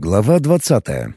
Глава двадцатая.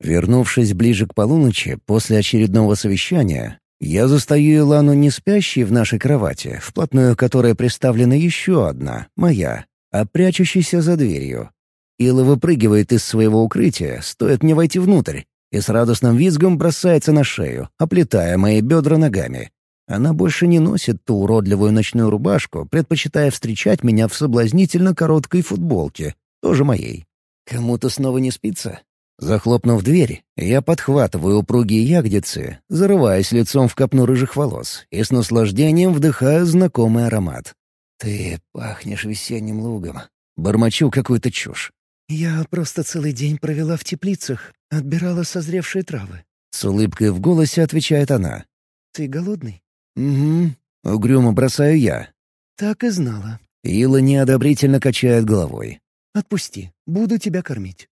Вернувшись ближе к полуночи, после очередного совещания, я застаю Илану не спящей в нашей кровати, вплотную которой приставлена еще одна, моя, а прячущейся за дверью. Ила выпрыгивает из своего укрытия, стоит мне войти внутрь, и с радостным визгом бросается на шею, оплетая мои бедра ногами. Она больше не носит ту уродливую ночную рубашку, предпочитая встречать меня в соблазнительно короткой футболке, тоже моей. Кому-то снова не спится? Захлопнув дверь, я подхватываю упругие ягодицы, зарываясь лицом в копну рыжих волос и с наслаждением вдыхаю знакомый аромат. «Ты пахнешь весенним лугом». Бормочу какую-то чушь. «Я просто целый день провела в теплицах, отбирала созревшие травы». С улыбкой в голосе отвечает она. «Ты голодный?» «Угу». Угрюмо бросаю я. «Так и знала». Ила неодобрительно качает головой. Отпусти, буду тебя кормить».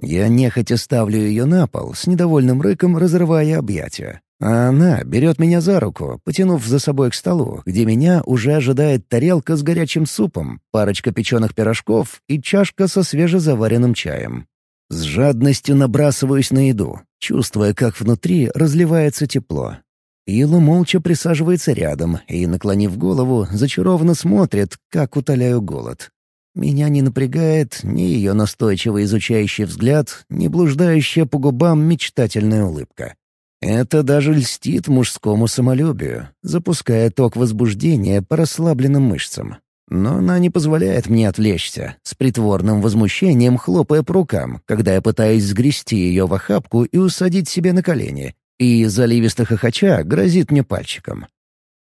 Я нехотя ставлю ее на пол, с недовольным рыком разрывая объятия. А она берет меня за руку, потянув за собой к столу, где меня уже ожидает тарелка с горячим супом, парочка печеных пирожков и чашка со свежезаваренным чаем. С жадностью набрасываюсь на еду, чувствуя, как внутри разливается тепло. Ила молча присаживается рядом и, наклонив голову, зачарованно смотрит, как утоляю голод. Меня не напрягает ни ее настойчиво изучающий взгляд, ни блуждающая по губам мечтательная улыбка. Это даже льстит мужскому самолюбию, запуская ток возбуждения по расслабленным мышцам. Но она не позволяет мне отвлечься, с притворным возмущением хлопая по рукам, когда я пытаюсь сгрести ее в охапку и усадить себе на колени, и, заливисто хохоча, грозит мне пальчиком.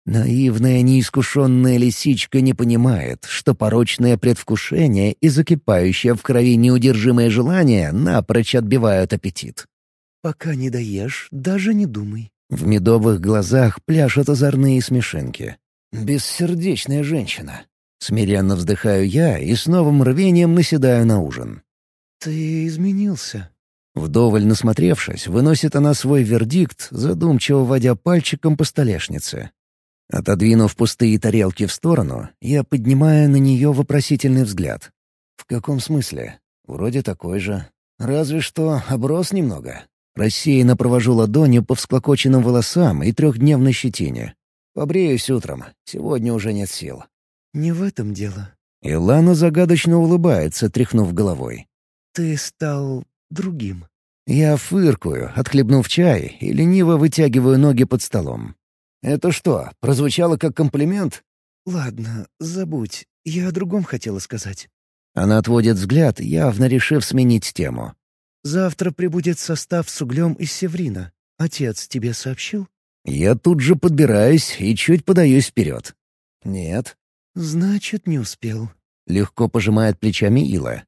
Наивная неискушенная лисичка не понимает, что порочное предвкушение и закипающее в крови неудержимое желание напрочь отбивают аппетит. «Пока не доешь, даже не думай». В медовых глазах пляшут озорные смешинки. «Бессердечная женщина». Смиренно вздыхаю я и с новым рвением наседаю на ужин. «Ты изменился». Вдоволь насмотревшись, выносит она свой вердикт, задумчиво водя пальчиком по столешнице. Отодвинув пустые тарелки в сторону, я поднимаю на нее вопросительный взгляд. «В каком смысле? Вроде такой же. Разве что оброс немного». Рассеянно провожу ладонью по всклокоченным волосам и трехдневной щетине. Побреюсь утром. Сегодня уже нет сил. «Не в этом дело». Илана загадочно улыбается, тряхнув головой. «Ты стал другим». Я фыркую, отхлебнув чай, и лениво вытягиваю ноги под столом. «Это что, прозвучало как комплимент?» «Ладно, забудь. Я о другом хотела сказать». Она отводит взгляд, явно решив сменить тему. «Завтра прибудет состав с углем из севрина. Отец тебе сообщил?» Я тут же подбираюсь и чуть подаюсь вперед. «Нет». «Значит, не успел». Легко пожимает плечами Ила.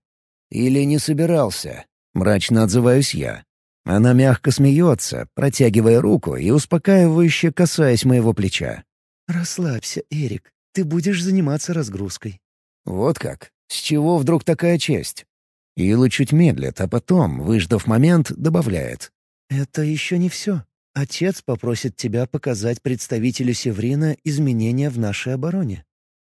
«Или не собирался?» Мрачно отзываюсь я. Она мягко смеется, протягивая руку и успокаивающе касаясь моего плеча. «Расслабься, Эрик. Ты будешь заниматься разгрузкой». «Вот как? С чего вдруг такая честь?» Ила чуть медлит, а потом, выждав момент, добавляет. «Это еще не все. Отец попросит тебя показать представителю Севрина изменения в нашей обороне».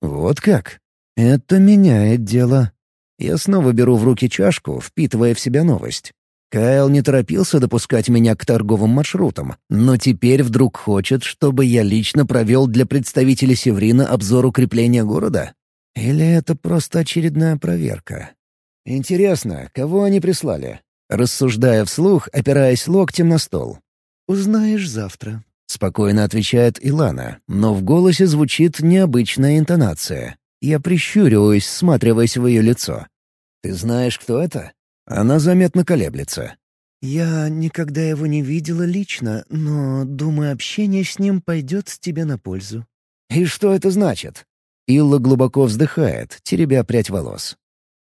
«Вот как? Это меняет дело». Я снова беру в руки чашку, впитывая в себя новость. Кайл не торопился допускать меня к торговым маршрутам, но теперь вдруг хочет, чтобы я лично провел для представителей Севрина обзор укрепления города? Или это просто очередная проверка? Интересно, кого они прислали? Рассуждая вслух, опираясь локтем на стол. «Узнаешь завтра», — спокойно отвечает Илана, но в голосе звучит необычная интонация. Я прищуриваюсь, всматриваясь в ее лицо. «Ты знаешь, кто это?» Она заметно колеблется. «Я никогда его не видела лично, но, думаю, общение с ним пойдет тебе на пользу». «И что это значит?» Илла глубоко вздыхает, теребя прядь волос.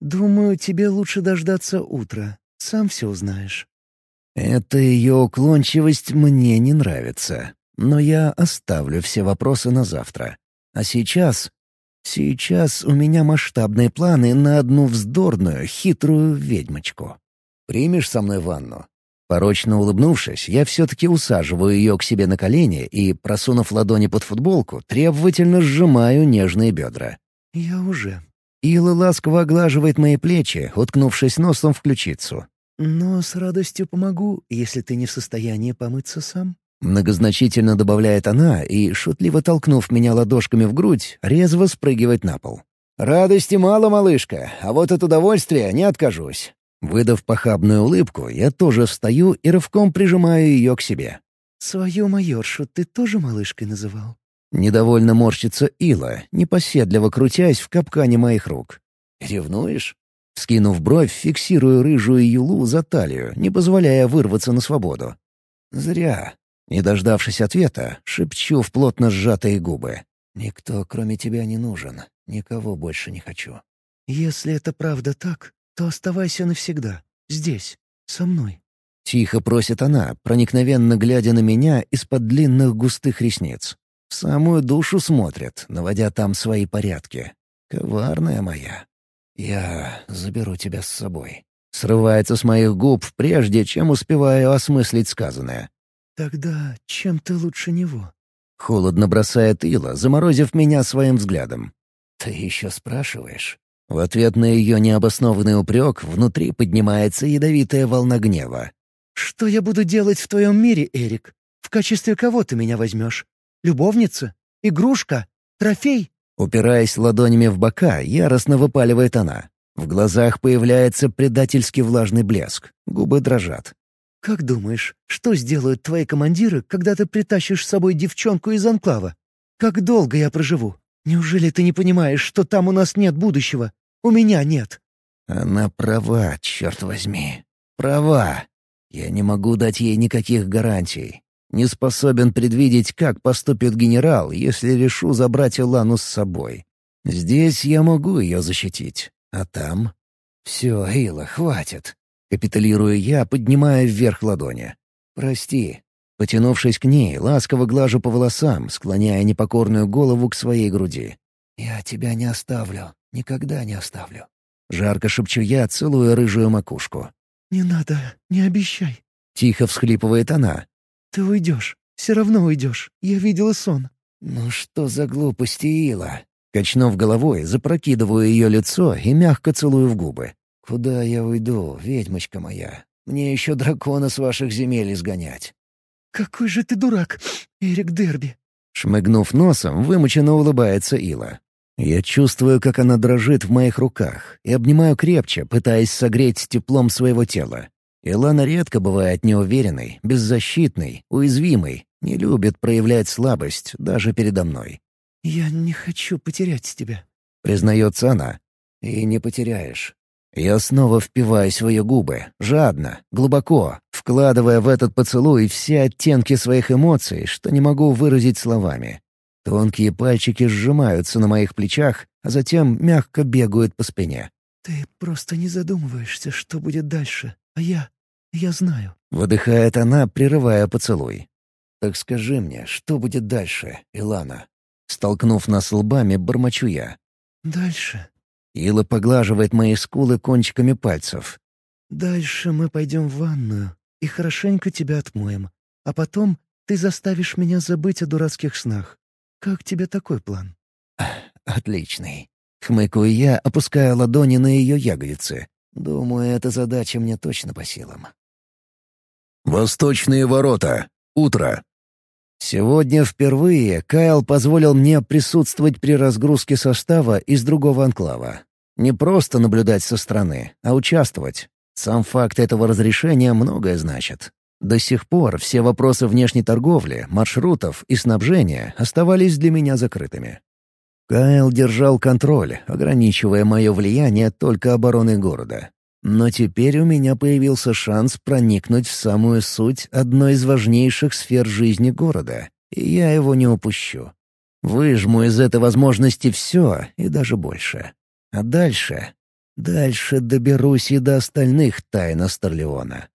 «Думаю, тебе лучше дождаться утра. Сам все узнаешь». Эта ее уклончивость мне не нравится, но я оставлю все вопросы на завтра. А сейчас Сейчас у меня масштабные планы на одну вздорную, хитрую ведьмочку. Примешь со мной ванну?» Порочно улыбнувшись, я все-таки усаживаю ее к себе на колени и, просунув ладони под футболку, требовательно сжимаю нежные бедра. «Я уже». Ила ласково оглаживает мои плечи, уткнувшись носом в ключицу. «Но с радостью помогу, если ты не в состоянии помыться сам». Многозначительно добавляет она и, шутливо толкнув меня ладошками в грудь, резво спрыгивает на пол. «Радости мало, малышка, а вот от удовольствия не откажусь». Выдав похабную улыбку, я тоже встаю и рывком прижимаю ее к себе. «Свою майоршу ты тоже малышкой называл?» Недовольно морщится Ила, непоседливо крутясь в капкане моих рук. «Ревнуешь?» Скинув бровь, фиксирую рыжую юлу за талию, не позволяя вырваться на свободу. «Зря. Не дождавшись ответа, шепчу в плотно сжатые губы. «Никто, кроме тебя, не нужен. Никого больше не хочу». «Если это правда так, то оставайся навсегда. Здесь. Со мной». Тихо просит она, проникновенно глядя на меня из-под длинных густых ресниц. В самую душу смотрит, наводя там свои порядки. Коварная моя. «Я заберу тебя с собой». Срывается с моих губ, прежде чем успеваю осмыслить сказанное. «Тогда чем ты лучше него?» Холодно бросает Ила, заморозив меня своим взглядом. «Ты еще спрашиваешь?» В ответ на ее необоснованный упрек внутри поднимается ядовитая волна гнева. «Что я буду делать в твоем мире, Эрик? В качестве кого ты меня возьмешь? Любовница? Игрушка? Трофей?» Упираясь ладонями в бока, яростно выпаливает она. В глазах появляется предательский влажный блеск, губы дрожат. «Как думаешь, что сделают твои командиры, когда ты притащишь с собой девчонку из анклава? Как долго я проживу? Неужели ты не понимаешь, что там у нас нет будущего? У меня нет». Она права, черт возьми. Права. Я не могу дать ей никаких гарантий. Не способен предвидеть, как поступит генерал, если решу забрать Илану с собой. Здесь я могу ее защитить, а там... Все, Ила, хватит. Капитулирую я, поднимая вверх ладони. «Прости». Потянувшись к ней, ласково глажу по волосам, склоняя непокорную голову к своей груди. «Я тебя не оставлю. Никогда не оставлю». Жарко шепчу я, целуя рыжую макушку. «Не надо, не обещай». Тихо всхлипывает она. «Ты уйдешь. Все равно уйдешь. Я видела сон». «Ну что за глупости, Ила?» Качнув головой, запрокидываю ее лицо и мягко целую в губы. «Куда я уйду, ведьмочка моя? Мне еще дракона с ваших земель изгонять». «Какой же ты дурак, Эрик Дерби!» Шмыгнув носом, вымученно улыбается Ила. Я чувствую, как она дрожит в моих руках, и обнимаю крепче, пытаясь согреть теплом своего тела. Илана редко бывает неуверенной, беззащитной, уязвимой, не любит проявлять слабость даже передо мной. «Я не хочу потерять тебя», — признается она. «И не потеряешь. Я снова впиваюсь в ее губы, жадно, глубоко, вкладывая в этот поцелуй все оттенки своих эмоций, что не могу выразить словами. Тонкие пальчики сжимаются на моих плечах, а затем мягко бегают по спине. «Ты просто не задумываешься, что будет дальше, а я... я знаю». Выдыхает она, прерывая поцелуй. «Так скажи мне, что будет дальше, Илана?» Столкнув нас лбами, бормочу я. «Дальше?» Ила поглаживает мои скулы кончиками пальцев. «Дальше мы пойдем в ванную и хорошенько тебя отмоем. А потом ты заставишь меня забыть о дурацких снах. Как тебе такой план?» «Отличный». Хмыкаю я, опуская ладони на ее ягодицы. Думаю, эта задача мне точно по силам. Восточные ворота. Утро. Сегодня впервые Кайл позволил мне присутствовать при разгрузке состава из другого анклава. Не просто наблюдать со стороны, а участвовать. Сам факт этого разрешения многое значит. До сих пор все вопросы внешней торговли, маршрутов и снабжения оставались для меня закрытыми. Кайл держал контроль, ограничивая мое влияние только обороной города. Но теперь у меня появился шанс проникнуть в самую суть одной из важнейших сфер жизни города, и я его не упущу. Выжму из этой возможности все и даже больше. А дальше... Дальше доберусь и до остальных тайн Астерлеона.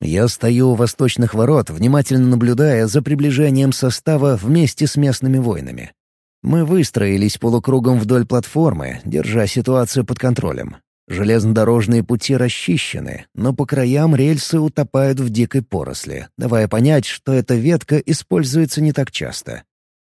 Я стою у восточных ворот, внимательно наблюдая за приближением состава вместе с местными воинами. Мы выстроились полукругом вдоль платформы, держа ситуацию под контролем. Железнодорожные пути расчищены, но по краям рельсы утопают в дикой поросли, давая понять, что эта ветка используется не так часто.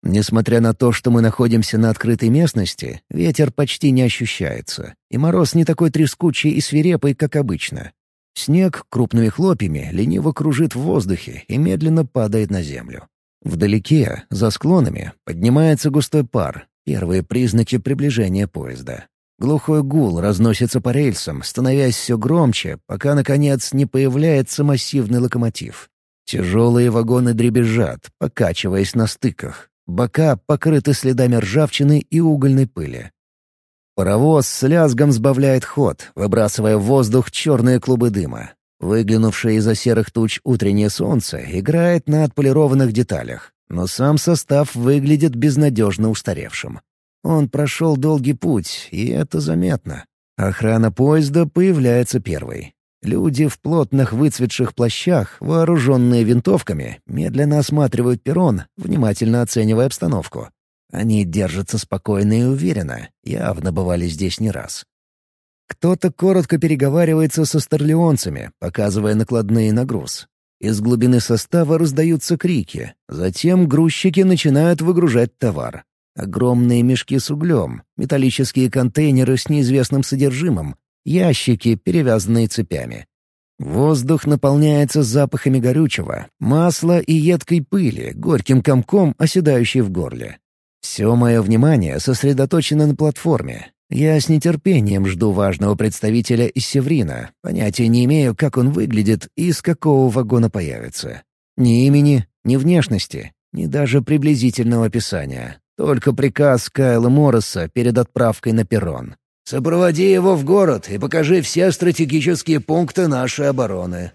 Несмотря на то, что мы находимся на открытой местности, ветер почти не ощущается, и мороз не такой трескучий и свирепый, как обычно. Снег крупными хлопьями лениво кружит в воздухе и медленно падает на землю. Вдалеке, за склонами, поднимается густой пар, первые признаки приближения поезда. Глухой гул разносится по рельсам, становясь все громче, пока, наконец, не появляется массивный локомотив. Тяжелые вагоны дребезжат, покачиваясь на стыках. Бока покрыты следами ржавчины и угольной пыли. Паровоз с лязгом сбавляет ход, выбрасывая в воздух черные клубы дыма. Выглянувшее из-за серых туч утреннее солнце играет на отполированных деталях, но сам состав выглядит безнадежно устаревшим. Он прошел долгий путь, и это заметно. Охрана поезда появляется первой. Люди в плотных выцветших плащах, вооруженные винтовками, медленно осматривают перрон, внимательно оценивая обстановку. Они держатся спокойно и уверенно, явно бывали здесь не раз. Кто-то коротко переговаривается со старлеонцами, показывая накладные на груз. Из глубины состава раздаются крики. Затем грузчики начинают выгружать товар. Огромные мешки с углем, металлические контейнеры с неизвестным содержимым, ящики, перевязанные цепями. Воздух наполняется запахами горючего, масла и едкой пыли, горьким комком, оседающей в горле. Все мое внимание сосредоточено на платформе. Я с нетерпением жду важного представителя из Севрина, понятия не имею, как он выглядит и из какого вагона появится. Ни имени, ни внешности, ни даже приблизительного описания. Только приказ Кайла Морриса перед отправкой на перрон. Сопроводи его в город и покажи все стратегические пункты нашей обороны».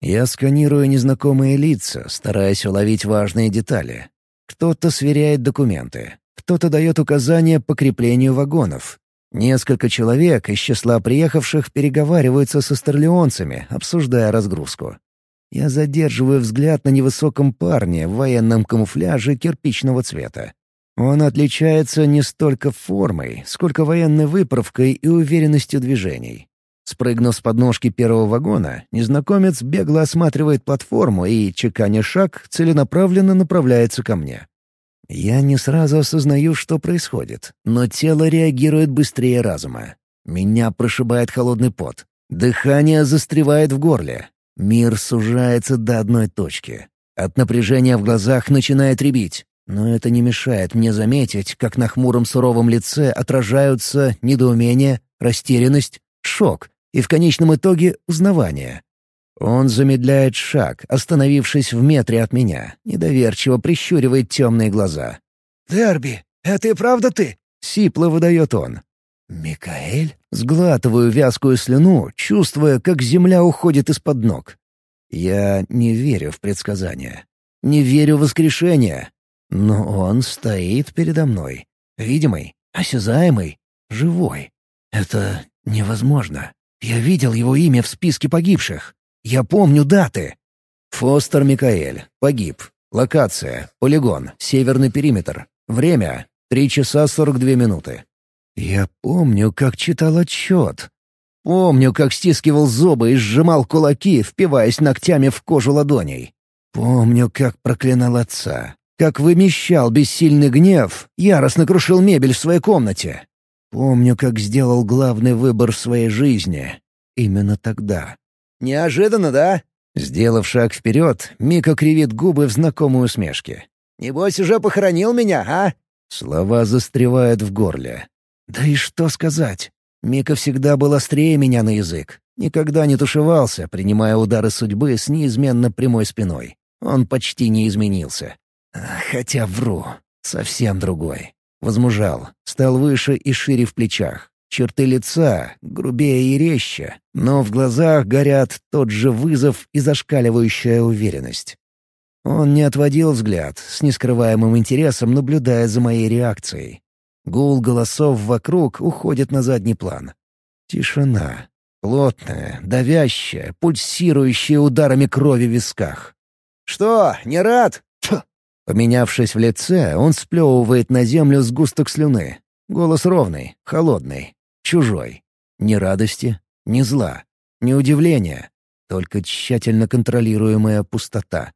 Я сканирую незнакомые лица, стараясь уловить важные детали. Кто-то сверяет документы, кто-то дает указания по креплению вагонов. Несколько человек из числа приехавших переговариваются со старлеонцами, обсуждая разгрузку. Я задерживаю взгляд на невысоком парне в военном камуфляже кирпичного цвета. Он отличается не столько формой, сколько военной выправкой и уверенностью движений. Спрыгнув с подножки первого вагона, незнакомец бегло осматривает платформу и, чеканя шаг, целенаправленно направляется ко мне. Я не сразу осознаю, что происходит, но тело реагирует быстрее разума. Меня прошибает холодный пот. Дыхание застревает в горле. Мир сужается до одной точки. От напряжения в глазах начинает рябить. Но это не мешает мне заметить, как на хмуром суровом лице отражаются недоумение, растерянность, шок и в конечном итоге узнавание. Он замедляет шаг, остановившись в метре от меня, недоверчиво прищуривает темные глаза. «Дерби, это и правда ты?» — сипло выдает он. «Микаэль?» Сглатываю вязкую слюну, чувствуя, как земля уходит из-под ног. Я не верю в предсказания. Не верю в воскрешение. Но он стоит передо мной. Видимый, осязаемый, живой. Это невозможно. Я видел его имя в списке погибших. Я помню даты. Фостер Микаэль. Погиб. Локация. Полигон. Северный периметр. Время. Три часа сорок две минуты. Я помню, как читал отчет. Помню, как стискивал зубы и сжимал кулаки, впиваясь ногтями в кожу ладоней. Помню, как проклинал отца, как вымещал бессильный гнев, яростно крушил мебель в своей комнате. Помню, как сделал главный выбор в своей жизни. Именно тогда. «Неожиданно, да?» Сделав шаг вперед, Мика кривит губы в знакомой усмешке. «Небось, уже похоронил меня, а?» Слова застревают в горле. «Да и что сказать? Мика всегда был острее меня на язык. Никогда не тушевался, принимая удары судьбы с неизменно прямой спиной. Он почти не изменился. Хотя вру. Совсем другой. Возмужал, стал выше и шире в плечах. Черты лица грубее и резче, но в глазах горят тот же вызов и зашкаливающая уверенность. Он не отводил взгляд, с нескрываемым интересом наблюдая за моей реакцией. Гул голосов вокруг уходит на задний план. Тишина. Плотная, давящая, пульсирующая ударами крови в висках. «Что, не рад?» Поменявшись в лице, он сплевывает на землю сгусток слюны. Голос ровный, холодный, чужой. Ни радости, ни зла, ни удивления, только тщательно контролируемая пустота.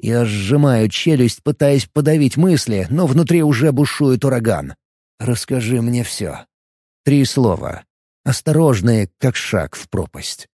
Я сжимаю челюсть, пытаясь подавить мысли, но внутри уже бушует ураган. «Расскажи мне все». Три слова. Осторожные, как шаг в пропасть.